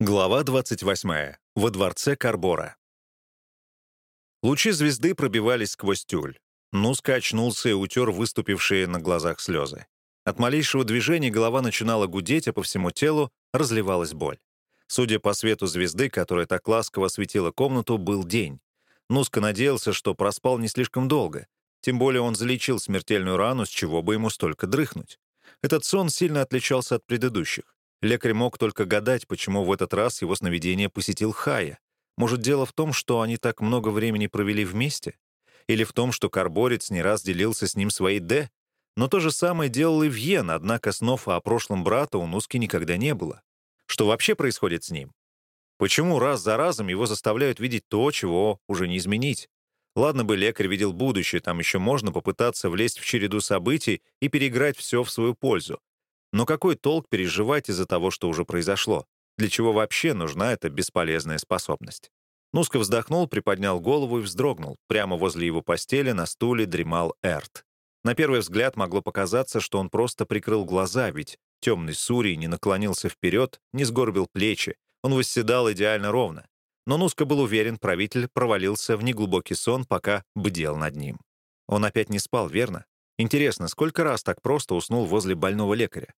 Глава 28. Во дворце Карбора. Лучи звезды пробивались сквозь тюль. Нуска очнулся и утер выступившие на глазах слезы. От малейшего движения голова начинала гудеть, а по всему телу разливалась боль. Судя по свету звезды, которая так ласково осветила комнату, был день. Нуска надеялся, что проспал не слишком долго. Тем более он залечил смертельную рану, с чего бы ему столько дрыхнуть. Этот сон сильно отличался от предыдущих. Лекарь мог только гадать, почему в этот раз его сновидение посетил Хая. Может, дело в том, что они так много времени провели вместе? Или в том, что Карборец не раз делился с ним своей «Д»? Но то же самое делал и Вьен, однако снов о прошлом брата у Нуски никогда не было. Что вообще происходит с ним? Почему раз за разом его заставляют видеть то, чего уже не изменить? Ладно бы лекарь видел будущее, там еще можно попытаться влезть в череду событий и переиграть все в свою пользу. Но какой толк переживать из-за того, что уже произошло? Для чего вообще нужна эта бесполезная способность? Нуска вздохнул, приподнял голову и вздрогнул. Прямо возле его постели на стуле дремал Эрт. На первый взгляд могло показаться, что он просто прикрыл глаза, ведь темный Сурий не наклонился вперед, не сгорбил плечи. Он восседал идеально ровно. Но Нуска был уверен, правитель провалился в неглубокий сон, пока бдел над ним. Он опять не спал, верно? Интересно, сколько раз так просто уснул возле больного лекаря?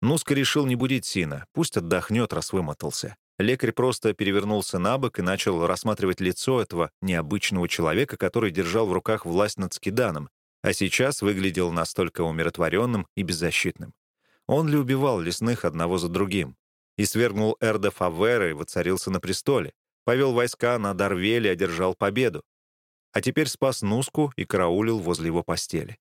Нуска решил не будить Сина, пусть отдохнет, раз вымотался. Лекарь просто перевернулся на бок и начал рассматривать лицо этого необычного человека, который держал в руках власть над Скиданом, а сейчас выглядел настолько умиротворенным и беззащитным. Он ли убивал лесных одного за другим? И свергнул Эрда Фавера и воцарился на престоле, повел войска на Дарвеле одержал победу. А теперь спас Нуску и караулил возле его постели.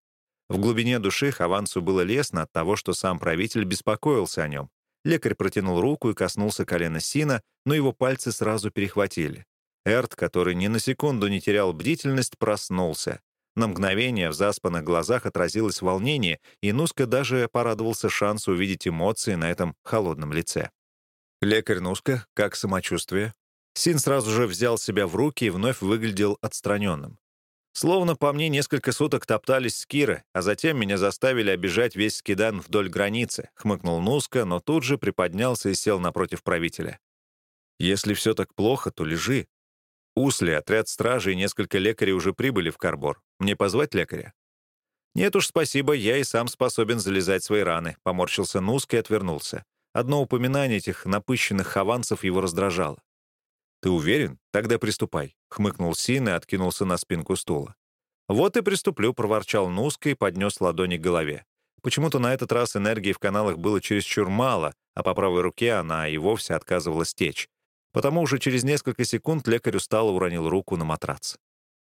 В глубине души Хавансу было лестно от того, что сам правитель беспокоился о нем. Лекарь протянул руку и коснулся колена Сина, но его пальцы сразу перехватили. Эрт, который ни на секунду не терял бдительность, проснулся. На мгновение в заспанных глазах отразилось волнение, и Нуска даже порадовался шансу увидеть эмоции на этом холодном лице. «Лекарь Нуска, как самочувствие?» Син сразу же взял себя в руки и вновь выглядел отстраненным. Словно по мне несколько суток топтались скиры, а затем меня заставили обижать весь скидан вдоль границы, хмыкнул Нуска, но тут же приподнялся и сел напротив правителя. Если все так плохо, то лежи. Усли, отряд стражи и несколько лекарей уже прибыли в Карбор. Мне позвать лекаря? «Нет уж, спасибо, я и сам способен залезать свои раны», — поморщился Нуска и отвернулся. Одно упоминание этих напыщенных хованцев его раздражало. «Ты уверен? Тогда приступай», — хмыкнул Син и откинулся на спинку стула. «Вот и приступлю», — проворчал Нуска и поднес ладони к голове. Почему-то на этот раз энергии в каналах было чересчур мало, а по правой руке она и вовсе отказывалась течь. Потому уже через несколько секунд лекарь устало уронил руку на матрац.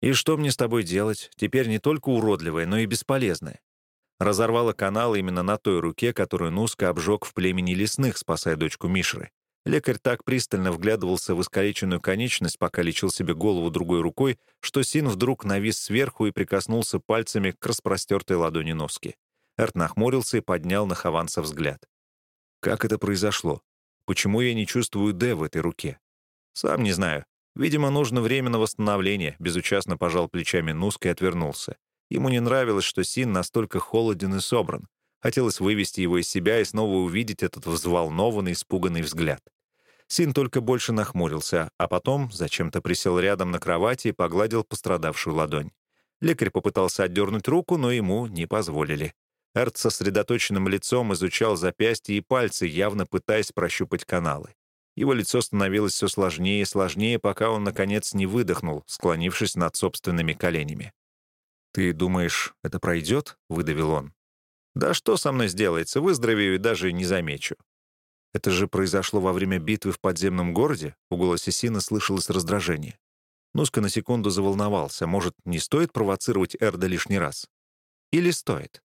«И что мне с тобой делать? Теперь не только уродливое, но и бесполезное». Разорвала канал именно на той руке, которую Нуска обжег в племени лесных, спасая дочку Мишры. Лекарь так пристально вглядывался в искалеченную конечность, пока лечил себе голову другой рукой, что Син вдруг навис сверху и прикоснулся пальцами к распростертой ладони носки. Эрт нахмурился и поднял на Хованса взгляд. «Как это произошло? Почему я не чувствую «Д» в этой руке?» «Сам не знаю. Видимо, нужно время на восстановление», — безучастно пожал плечами Нуска и отвернулся. Ему не нравилось, что Син настолько холоден и собран. Хотелось вывести его из себя и снова увидеть этот взволнованный, испуганный взгляд. Син только больше нахмурился, а потом зачем-то присел рядом на кровати и погладил пострадавшую ладонь. Лекарь попытался отдернуть руку, но ему не позволили. Эрт сосредоточенным лицом изучал запястья и пальцы, явно пытаясь прощупать каналы. Его лицо становилось все сложнее и сложнее, пока он, наконец, не выдохнул, склонившись над собственными коленями. «Ты думаешь, это пройдет?» — выдавил он. Да что со мной сделается, выздоровею и даже не замечу. Это же произошло во время битвы в подземном городе? В голосе Сина слышалось раздражение. Нуска на секунду заволновался. Может, не стоит провоцировать Эрда лишний раз? Или стоит?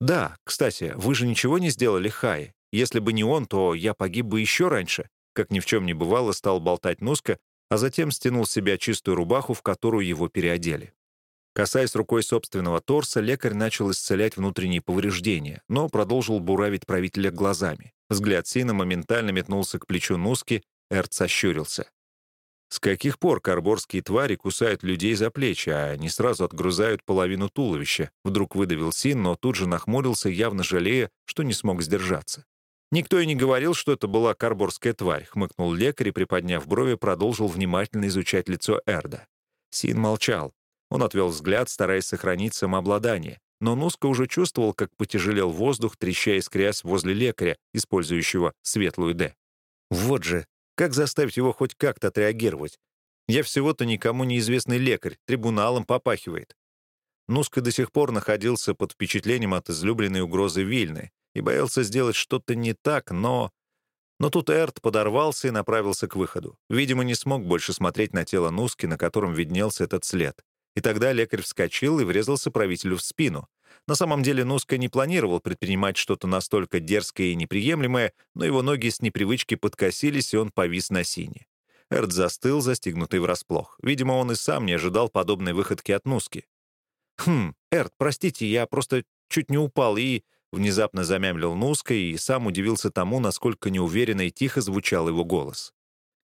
Да, кстати, вы же ничего не сделали Хай. Если бы не он, то я погиб бы еще раньше. Как ни в чем не бывало, стал болтать Нуска, а затем стянул с себя чистую рубаху, в которую его переодели. Касаясь рукой собственного торса, лекарь начал исцелять внутренние повреждения, но продолжил буравить правителя глазами. Взгляд Сина моментально метнулся к плечу Нуски, Эрт сощурился. С каких пор карборские твари кусают людей за плечи, а не сразу отгрызают половину туловища? Вдруг выдавил Син, но тут же нахмурился, явно жалея, что не смог сдержаться. «Никто и не говорил, что это была карборская тварь», — хмыкнул лекарь и, приподняв брови, продолжил внимательно изучать лицо Эрда. Син молчал. Он отвел взгляд, стараясь сохранить самообладание. Но Нуска уже чувствовал, как потяжелел воздух, треща искрясь возле лекаря, использующего светлую «Д». Вот же, как заставить его хоть как-то отреагировать? Я всего-то никому неизвестный лекарь, трибуналом попахивает. Нуска до сих пор находился под впечатлением от излюбленной угрозы Вильны и боялся сделать что-то не так, но... Но тут Эрт подорвался и направился к выходу. Видимо, не смог больше смотреть на тело Нуски, на котором виднелся этот след. И тогда лекарь вскочил и врезался правителю в спину. На самом деле Нуска не планировал предпринимать что-то настолько дерзкое и неприемлемое, но его ноги с непривычки подкосились, и он повис на сине. Эрт застыл, застигнутый врасплох. Видимо, он и сам не ожидал подобной выходки от Нуски. «Хм, Эрт, простите, я просто чуть не упал и...» Внезапно замямлил Нуска и сам удивился тому, насколько неуверенно и тихо звучал его голос.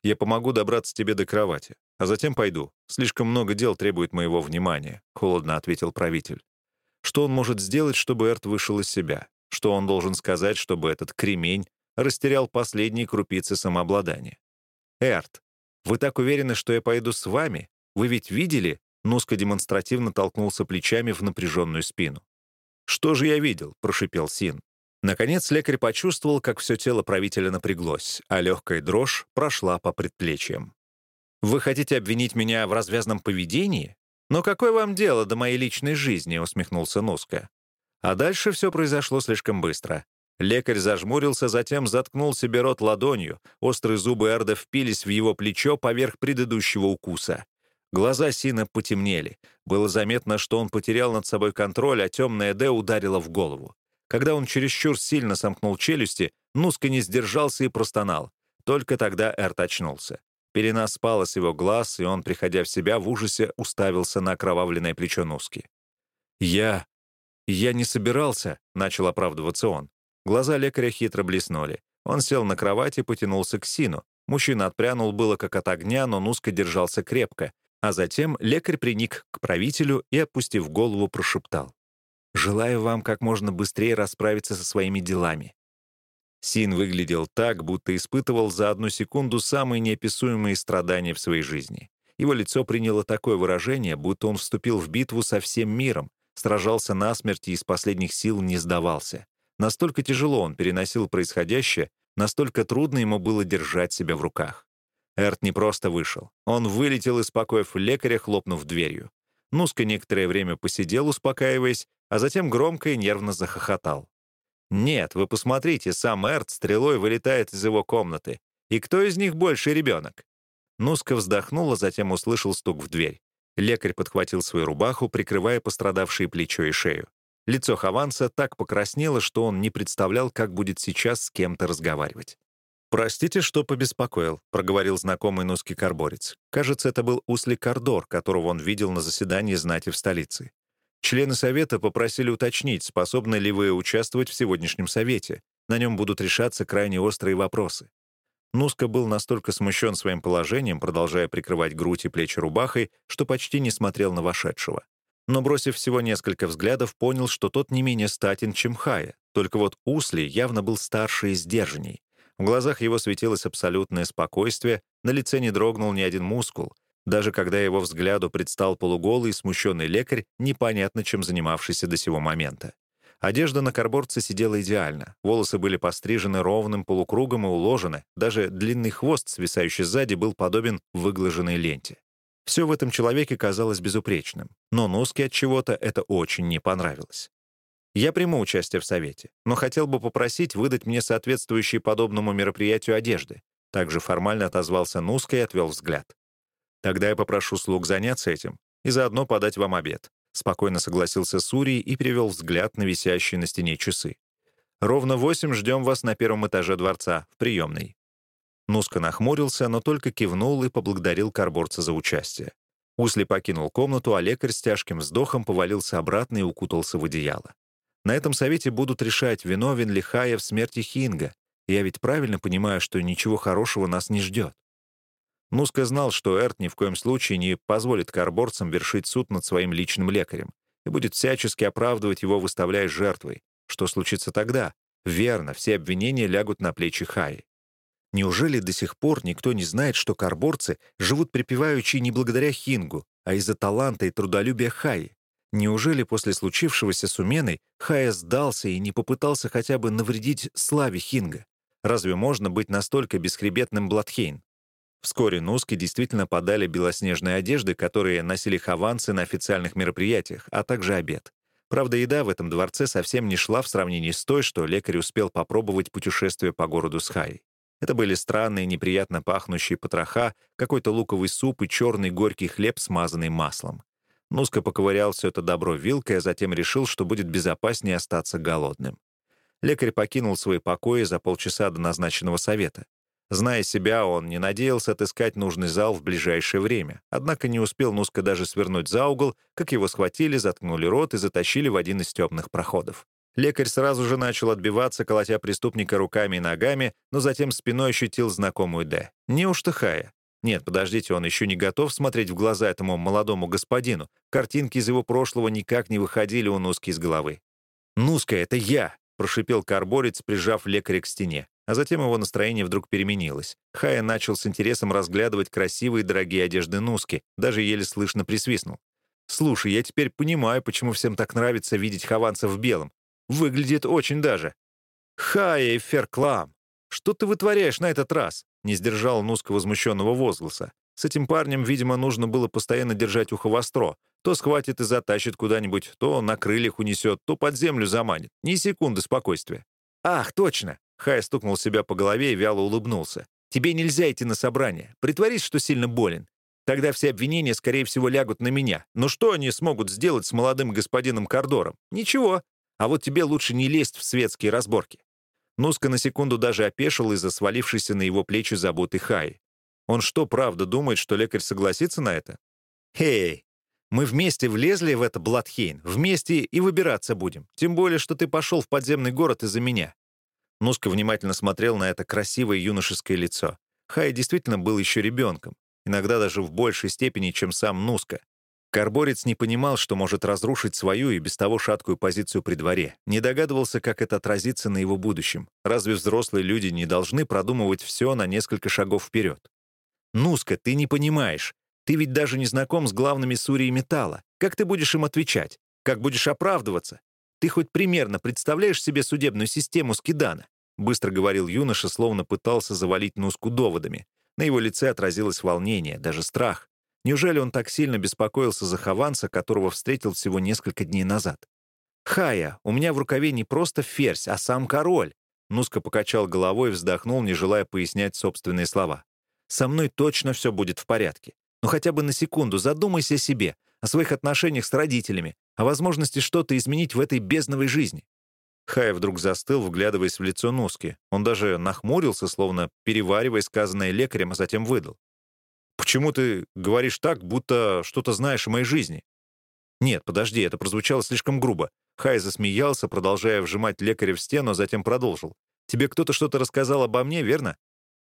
«Я помогу добраться тебе до кровати, а затем пойду. Слишком много дел требует моего внимания», — холодно ответил правитель. Что он может сделать, чтобы Эрт вышел из себя? Что он должен сказать, чтобы этот кремень растерял последние крупицы самообладания? «Эрт, вы так уверены, что я пойду с вами? Вы ведь видели?» Нуска демонстративно толкнулся плечами в напряженную спину. «Что же я видел?» — прошипел Син. Наконец лекарь почувствовал, как все тело правителя напряглось, а легкая дрожь прошла по предплечьям. «Вы хотите обвинить меня в развязном поведении? Но какое вам дело до моей личной жизни?» — усмехнулся Нуска. А дальше все произошло слишком быстро. Лекарь зажмурился, затем заткнул себе рот ладонью. Острые зубы Эрда впились в его плечо поверх предыдущего укуса. Глаза Сина потемнели. Было заметно, что он потерял над собой контроль, а темная Д ударила в голову. Когда он чересчур сильно сомкнул челюсти, Нуска не сдержался и простонал. Только тогда Эрт очнулся. Пелена спала с его глаз, и он, приходя в себя, в ужасе уставился на окровавленное плечо Нуски. «Я... я не собирался», — начал оправдываться он. Глаза лекаря хитро блеснули. Он сел на кровати и потянулся к Сину. Мужчина отпрянул было как от огня, но Нуска держался крепко, а затем лекарь приник к правителю и, опустив голову, прошептал. «Желаю вам как можно быстрее расправиться со своими делами». Син выглядел так, будто испытывал за одну секунду самые неописуемые страдания в своей жизни. Его лицо приняло такое выражение, будто он вступил в битву со всем миром, сражался насмерть и из последних сил не сдавался. Настолько тяжело он переносил происходящее, настолько трудно ему было держать себя в руках. Эрт не просто вышел. Он вылетел из покоев лекаря, хлопнув дверью. Нуска некоторое время посидел, успокаиваясь, а затем громко и нервно захохотал. «Нет, вы посмотрите, сам Эрт стрелой вылетает из его комнаты. И кто из них больше ребенок?» Нуска вздохнул, а затем услышал стук в дверь. Лекарь подхватил свою рубаху, прикрывая пострадавшие плечо и шею. Лицо Хованса так покраснело, что он не представлял, как будет сейчас с кем-то разговаривать. «Простите, что побеспокоил», — проговорил знакомый нусский карборец. Кажется, это был Усли Кардор, которого он видел на заседании знати в столице. Члены совета попросили уточнить, способны ли вы участвовать в сегодняшнем совете. На нем будут решаться крайне острые вопросы. Нуска был настолько смущен своим положением, продолжая прикрывать грудь и плечи рубахой, что почти не смотрел на вошедшего. Но, бросив всего несколько взглядов, понял, что тот не менее статен, чем Хая. Только вот Усли явно был старше и сдержанней. В глазах его светилось абсолютное спокойствие, на лице не дрогнул ни один мускул. Даже когда его взгляду предстал полуголый смущенный лекарь, непонятно чем занимавшийся до сего момента. Одежда на карборце сидела идеально, волосы были пострижены ровным полукругом и уложены, даже длинный хвост, свисающий сзади, был подобен выглаженной ленте. Все в этом человеке казалось безупречным, но Нуске от чего-то это очень не понравилось. Я приму участие в совете, но хотел бы попросить выдать мне соответствующие подобному мероприятию одежды. Также формально отозвался Нуска и отвел взгляд. Тогда я попрошу слуг заняться этим и заодно подать вам обед. Спокойно согласился Сурий и перевел взгляд на висящие на стене часы. «Ровно восемь ждем вас на первом этаже дворца, в приемной». Нуска нахмурился, но только кивнул и поблагодарил карборца за участие. Усли покинул комнату, а лекарь с тяжким вздохом повалился обратно и укутался в одеяло. На этом совете будут решать, виновен ли Хая в смерти Хинга. Я ведь правильно понимаю, что ничего хорошего нас не ждет. Нуска знал, что Эрт ни в коем случае не позволит карборцам вершить суд над своим личным лекарем и будет всячески оправдывать его, выставляя жертвой. Что случится тогда? Верно, все обвинения лягут на плечи Хаи. Неужели до сих пор никто не знает, что карборцы живут припеваючи не благодаря Хингу, а из-за таланта и трудолюбия Хаи? Неужели после случившегося с Уменой Хая сдался и не попытался хотя бы навредить славе Хинга? Разве можно быть настолько бесхребетным Бладхейн? Вскоре Нуски действительно подали белоснежные одежды, которые носили хаванцы на официальных мероприятиях, а также обед. Правда, еда в этом дворце совсем не шла в сравнении с той, что лекарь успел попробовать путешествие по городу с Хаей. Это были странные, неприятно пахнущие потроха, какой-то луковый суп и черный горький хлеб, смазанный маслом. Нуска поковырял все это добро вилкой, а затем решил, что будет безопаснее остаться голодным. Лекарь покинул свои покои за полчаса до назначенного совета. Зная себя, он не надеялся отыскать нужный зал в ближайшее время, однако не успел Нуска даже свернуть за угол, как его схватили, заткнули рот и затащили в один из темных проходов. Лекарь сразу же начал отбиваться, колотя преступника руками и ногами, но затем спиной ощутил знакомую «Д». Неужто Хая? Нет, подождите, он еще не готов смотреть в глаза этому молодому господину. Картинки из его прошлого никак не выходили у Нуски из головы. «Нуска, это я!» — прошипел карборец, прижав лекаря к стене. А затем его настроение вдруг переменилось. Хая начал с интересом разглядывать красивые дорогие одежды Нуски, даже еле слышно присвистнул. «Слушай, я теперь понимаю, почему всем так нравится видеть хованцев в белом. Выглядит очень даже». «Хая и Ферклам, что ты вытворяешь на этот раз?» Не сдержал Нуска возмущенного возгласа. С этим парнем, видимо, нужно было постоянно держать ухо востро. То схватит и затащит куда-нибудь, то на крыльях унесет, то под землю заманит. Ни секунды спокойствия. «Ах, точно!» Хай стукнул себя по голове и вяло улыбнулся. «Тебе нельзя идти на собрание. Притворись, что сильно болен. Тогда все обвинения, скорее всего, лягут на меня. Но что они смогут сделать с молодым господином Кордором? Ничего. А вот тебе лучше не лезть в светские разборки. Нуска на секунду даже опешил из-за свалившейся на его плечи заботы Хай. Он что, правда думает, что лекарь согласится на это? «Эй, мы вместе влезли в это Бладхейн, вместе и выбираться будем. Тем более, что ты пошел в подземный город из-за меня». Нуска внимательно смотрел на это красивое юношеское лицо. Хай действительно был еще ребенком, иногда даже в большей степени, чем сам Нуска. Карборец не понимал, что может разрушить свою и без того шаткую позицию при дворе, не догадывался, как это отразится на его будущем. Разве взрослые люди не должны продумывать все на несколько шагов вперед? «Нуска, ты не понимаешь. Ты ведь даже не знаком с главными Сурии металла. Как ты будешь им отвечать? Как будешь оправдываться? Ты хоть примерно представляешь себе судебную систему Скидана?» Быстро говорил юноша, словно пытался завалить Нуску доводами. На его лице отразилось волнение, даже страх. Неужели он так сильно беспокоился за Хованса, которого встретил всего несколько дней назад? «Хая, у меня в рукаве не просто ферзь, а сам король!» Нуска покачал головой и вздохнул, не желая пояснять собственные слова. «Со мной точно все будет в порядке. Но хотя бы на секунду задумайся о себе, о своих отношениях с родителями, о возможности что-то изменить в этой бездновой жизни». Хая вдруг застыл, вглядываясь в лицо Нуски. Он даже нахмурился, словно переваривая сказанное лекарем, а затем выдал. Почему ты говоришь так, будто что-то знаешь о моей жизни?» «Нет, подожди, это прозвучало слишком грубо». Хай засмеялся, продолжая вжимать лекаря в стену, а затем продолжил. «Тебе кто-то что-то рассказал обо мне, верно?»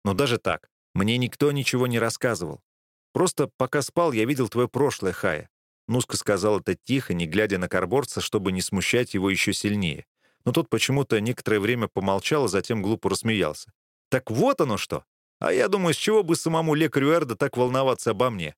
«Но даже так. Мне никто ничего не рассказывал. Просто пока спал, я видел твое прошлое, Хая». Нуска сказал это тихо, не глядя на карборца, чтобы не смущать его еще сильнее. Но тот почему-то некоторое время помолчал, а затем глупо рассмеялся. «Так вот оно что! А я думаю, с чего бы самому лекарю Эрда так волноваться обо мне?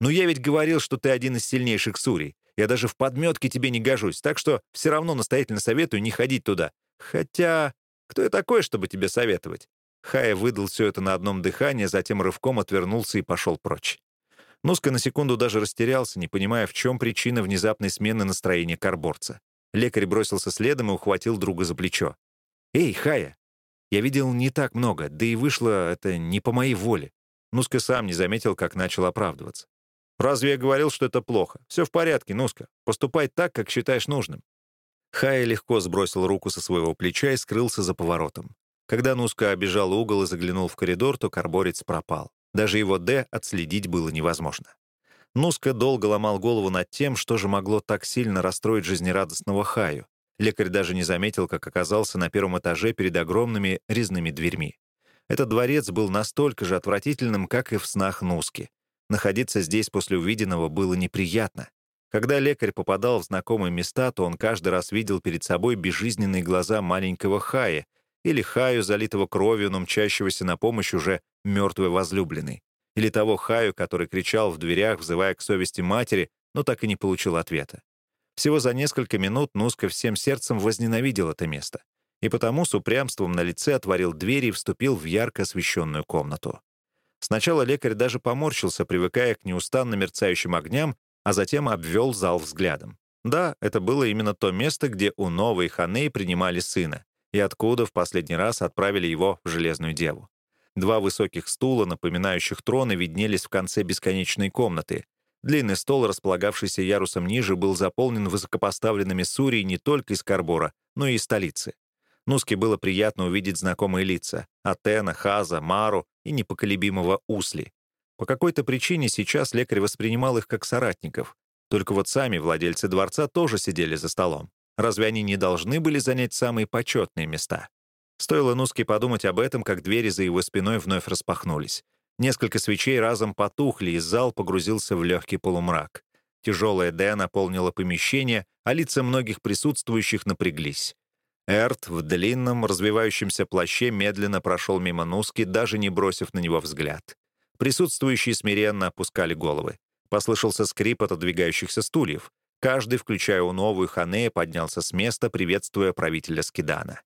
Ну я ведь говорил, что ты один из сильнейших сурей. Я даже в подметке тебе не гожусь, так что все равно настоятельно советую не ходить туда. Хотя, кто я такой, чтобы тебе советовать?» Хая выдал все это на одном дыхании, затем рывком отвернулся и пошел прочь. Нуска на секунду даже растерялся, не понимая, в чем причина внезапной смены настроения карборца. Лекарь бросился следом и ухватил друга за плечо. «Эй, Хая, я видел не так много, да и вышло это не по моей воле. Нуска сам не заметил, как начал оправдываться. «Разве я говорил, что это плохо? Все в порядке, Нуска. Поступай так, как считаешь нужным». Хая легко сбросил руку со своего плеча и скрылся за поворотом. Когда Нуска обежал угол и заглянул в коридор, то карборец пропал. Даже его «Д» отследить было невозможно. Нуска долго ломал голову над тем, что же могло так сильно расстроить жизнерадостного Хаю. Лекарь даже не заметил, как оказался на первом этаже перед огромными резными дверьми. Этот дворец был настолько же отвратительным, как и в снах Нуски. Находиться здесь после увиденного было неприятно. Когда лекарь попадал в знакомые места, то он каждый раз видел перед собой безжизненные глаза маленького Хая или Хаю, залитого кровью, но мчащегося на помощь уже мертвой возлюбленной. Или того Хаю, который кричал в дверях, взывая к совести матери, но так и не получил ответа. Всего за несколько минут Нуска всем сердцем возненавидел это место. И потому с упрямством на лице отворил дверь и вступил в ярко освещенную комнату. Сначала лекарь даже поморщился, привыкая к неустанно мерцающим огням, а затем обвел зал взглядом. Да, это было именно то место, где у новой Ханей принимали сына, и откуда в последний раз отправили его в Железную Деву. Два высоких стула, напоминающих троны, виднелись в конце бесконечной комнаты. Длинный стол, располагавшийся ярусом ниже, был заполнен высокопоставленными сурей не только из Карбора, но и из столицы. Нуске было приятно увидеть знакомые лица — Атена, Хаза, Мару и непоколебимого Усли. По какой-то причине сейчас лекарь воспринимал их как соратников. Только вот сами владельцы дворца тоже сидели за столом. Разве они не должны были занять самые почетные места? Стоило Нуске подумать об этом, как двери за его спиной вновь распахнулись. Несколько свечей разом потухли, и зал погрузился в легкий полумрак. Тяжелая Д наполнила помещение, а лица многих присутствующих напряглись. Эрт в длинном, развивающемся плаще медленно прошел мимо Нуски, даже не бросив на него взгляд. Присутствующие смиренно опускали головы. Послышался скрип отодвигающихся стульев. Каждый, включая у новую Ханея, поднялся с места, приветствуя правителя Скидана.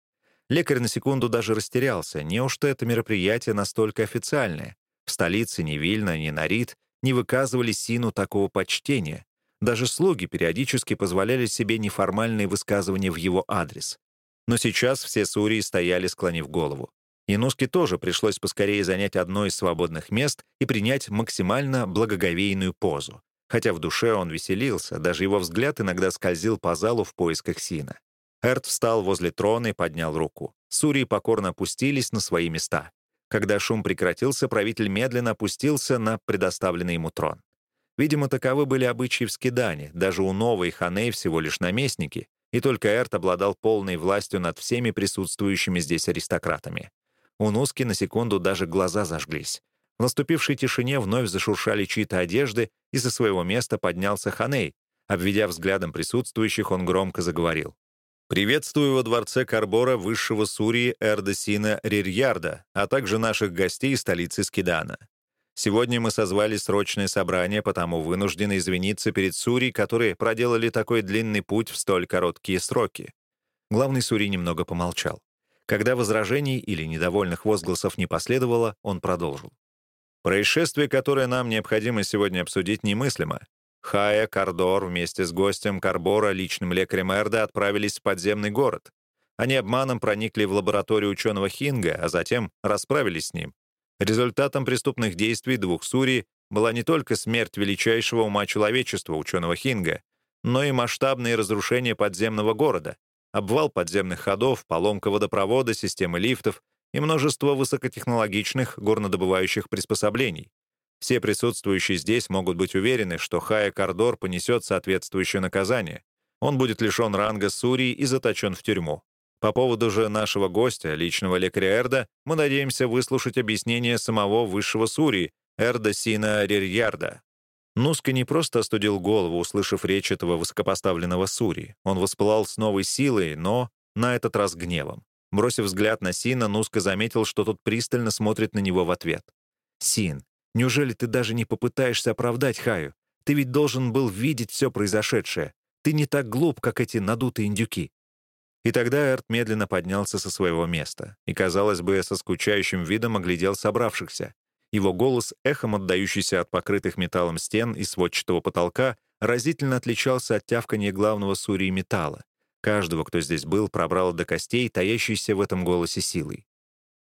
Лекарь на секунду даже растерялся. Неужто это мероприятие настолько официальное? В столице ни Вильна, ни Нарит не выказывали Сину такого почтения. Даже слуги периодически позволяли себе неформальные высказывания в его адрес. Но сейчас все сурии стояли, склонив голову. Януске тоже пришлось поскорее занять одно из свободных мест и принять максимально благоговейную позу. Хотя в душе он веселился, даже его взгляд иногда скользил по залу в поисках Сина. Эрт встал возле трона и поднял руку. Сурии покорно опустились на свои места. Когда шум прекратился, правитель медленно опустился на предоставленный ему трон. Видимо, таковы были обычаи в Скидане, даже у новой Ханей всего лишь наместники, и только Эрт обладал полной властью над всеми присутствующими здесь аристократами. У Нуски на секунду даже глаза зажглись. В наступившей тишине вновь зашуршали чьи-то одежды, и со своего места поднялся Ханей. Обведя взглядом присутствующих, он громко заговорил. «Приветствую во дворце Карбора высшего Сурии Эрдесина Рирьярда, а также наших гостей столицы Скидана. Сегодня мы созвали срочное собрание, потому вынуждены извиниться перед Сурией, которые проделали такой длинный путь в столь короткие сроки». Главный Сури немного помолчал. Когда возражений или недовольных возгласов не последовало, он продолжил. «Происшествие, которое нам необходимо сегодня обсудить, немыслимо. Хая, Кардор вместе с гостем Карбора, личным лекарем Эрда, отправились в подземный город. Они обманом проникли в лабораторию ученого Хинга, а затем расправились с ним. Результатом преступных действий двух Сури была не только смерть величайшего ума человечества, ученого Хинга, но и масштабные разрушения подземного города, обвал подземных ходов, поломка водопровода, системы лифтов и множество высокотехнологичных горнодобывающих приспособлений. Все присутствующие здесь могут быть уверены, что Хая Кардор понесет соответствующее наказание. Он будет лишен ранга Сурии и заточен в тюрьму. По поводу же нашего гостя, личного лекаря Эрда, мы надеемся выслушать объяснение самого высшего Сурии, Эрда Сина Рирьярда. Нуска не просто остудил голову, услышав речь этого высокопоставленного Сури. Он воспылал с новой силой, но на этот раз гневом. Бросив взгляд на Сина, Нуска заметил, что тот пристально смотрит на него в ответ. «Син, неужели ты даже не попытаешься оправдать Хаю? Ты ведь должен был видеть все произошедшее. Ты не так глуп, как эти надутые индюки». И тогда Эрт медленно поднялся со своего места и, казалось бы, со скучающим видом оглядел собравшихся. Его голос, эхом отдающийся от покрытых металлом стен и сводчатого потолка, разительно отличался от тявканья главного сурии металла. Каждого, кто здесь был, пробрало до костей, таящейся в этом голосе силой.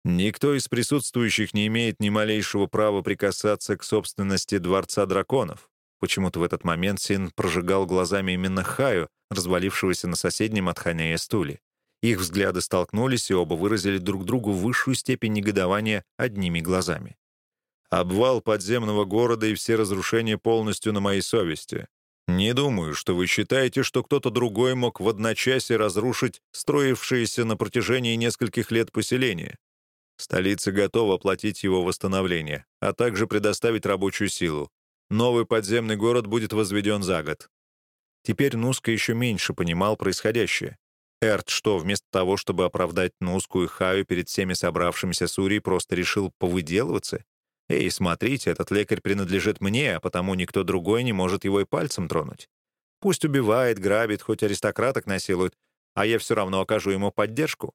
«Никто из присутствующих не имеет ни малейшего права прикасаться к собственности Дворца Драконов». Почему-то в этот момент Син прожигал глазами именно Хаю, развалившегося на соседнем от Ханяя стуле. Их взгляды столкнулись, и оба выразили друг другу высшую степень негодования одними глазами. Обвал подземного города и все разрушения полностью на моей совести. Не думаю, что вы считаете, что кто-то другой мог в одночасье разрушить строившееся на протяжении нескольких лет поселение. Столица готова оплатить его восстановление, а также предоставить рабочую силу. Новый подземный город будет возведен за год. Теперь Нуска еще меньше понимал происходящее. Эрт что, вместо того, чтобы оправдать Нуску и Хаю перед всеми собравшимися Сурей, просто решил повыделываться? «Эй, смотрите, этот лекарь принадлежит мне, а потому никто другой не может его и пальцем тронуть. Пусть убивает, грабит, хоть аристократок насилует, а я все равно окажу ему поддержку».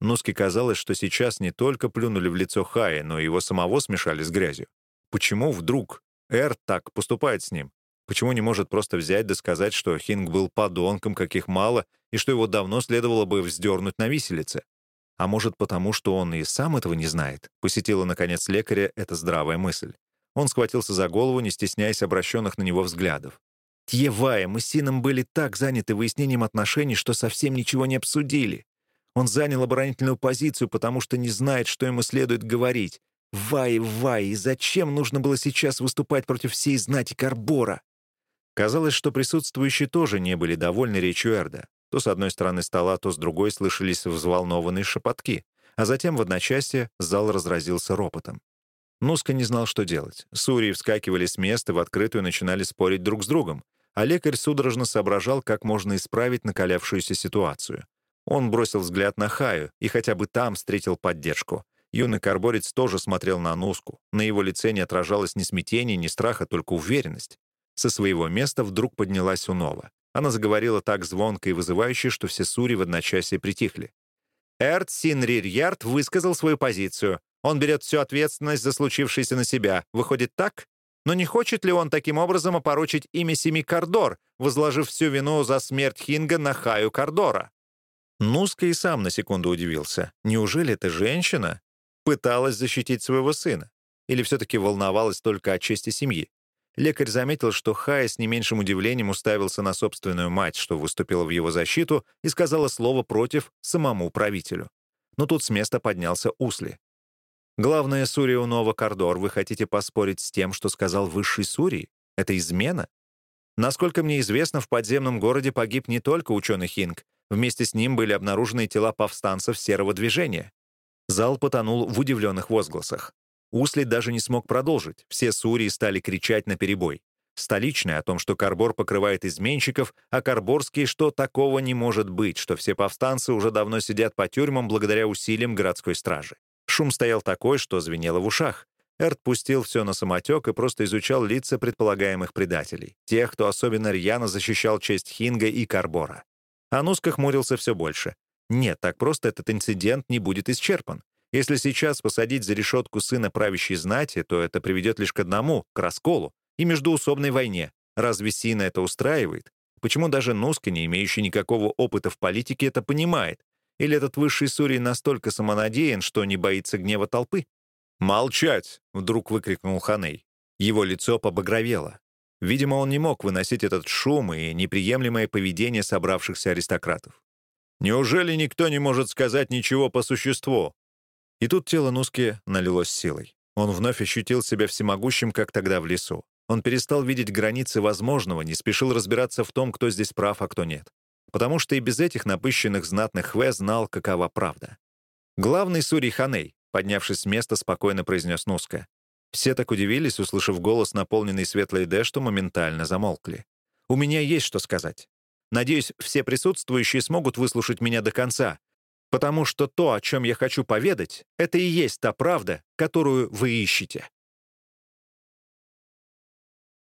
Нуске казалось, что сейчас не только плюнули в лицо Хая, но и его самого смешали с грязью. Почему вдруг Эрт так поступает с ним? Почему не может просто взять да сказать, что Хинг был подонком, каких мало, и что его давно следовало бы вздернуть на виселице? А может, потому что он и сам этого не знает? Посетила, наконец, лекаря эта здравая мысль. Он схватился за голову, не стесняясь обращенных на него взглядов. «Тьевая, мы с Сином были так заняты выяснением отношений, что совсем ничего не обсудили. Он занял оборонительную позицию, потому что не знает, что ему следует говорить. Вай, вай, и зачем нужно было сейчас выступать против всей знати Карбора? Казалось, что присутствующие тоже не были довольны речью Эрда. То с одной стороны стола, то с другой слышались взволнованные шепотки, а затем в одночасье зал разразился ропотом. Нуска не знал, что делать. Сурии вскакивали с места, в открытую начинали спорить друг с другом, а лекарь судорожно соображал, как можно исправить накалявшуюся ситуацию. Он бросил взгляд на Хаю и хотя бы там встретил поддержку. Юный карборец тоже смотрел на Нуску. На его лице не отражалось ни смятения, ни страха, только уверенность. Со своего места вдруг поднялась Унова. Она заговорила так звонко и вызывающе, что все сури в одночасье притихли. Эрт Синрирьярд высказал свою позицию. Он берет всю ответственность за случившееся на себя. Выходит так? Но не хочет ли он таким образом опорочить имя Семи Кардор, возложив всю вину за смерть Хинга на Хаю Кардора? Нуска и сам на секунду удивился. Неужели эта женщина пыталась защитить своего сына? Или все-таки волновалась только о чести семьи? Лекарь заметил, что Хая с не меньшим удивлением уставился на собственную мать, что выступила в его защиту и сказала слово против самому правителю. Но тут с места поднялся Усли. «Главное, Сурия Нова Кордор, вы хотите поспорить с тем, что сказал высший Сурий? Это измена? Насколько мне известно, в подземном городе погиб не только ученый Хинг. Вместе с ним были обнаружены тела повстанцев серого движения». Зал потонул в удивленных возгласах. Усли даже не смог продолжить. Все сурии стали кричать на перебой. Столичные о том, что Карбор покрывает изменщиков, а Карборские, что такого не может быть, что все повстанцы уже давно сидят по тюрьмам благодаря усилиям городской стражи. Шум стоял такой, что звенело в ушах. Эрт пустил все на самотек и просто изучал лица предполагаемых предателей, тех, кто особенно рьяно защищал честь Хинга и Карбора. Ануска хмурился все больше. Нет, так просто этот инцидент не будет исчерпан. Если сейчас посадить за решетку сына правящей знати, то это приведет лишь к одному — к расколу и междуусобной войне. Разве Сина это устраивает? Почему даже Нуска, не имеющий никакого опыта в политике, это понимает? Или этот высший Сурий настолько самонадеян, что не боится гнева толпы? «Молчать!» — вдруг выкрикнул Ханей. Его лицо побагровело. Видимо, он не мог выносить этот шум и неприемлемое поведение собравшихся аристократов. «Неужели никто не может сказать ничего по существу? И тут тело Нуски налилось силой. Он вновь ощутил себя всемогущим, как тогда в лесу. Он перестал видеть границы возможного, не спешил разбираться в том, кто здесь прав, а кто нет. Потому что и без этих напыщенных знатных хве знал, какова правда. «Главный Сурий Ханей», поднявшись с места, спокойно произнес Нуска. Все так удивились, услышав голос, наполненный светлой Д, что моментально замолкли. «У меня есть что сказать. Надеюсь, все присутствующие смогут выслушать меня до конца, Потому что то, о чем я хочу поведать, это и есть та правда, которую вы ищете.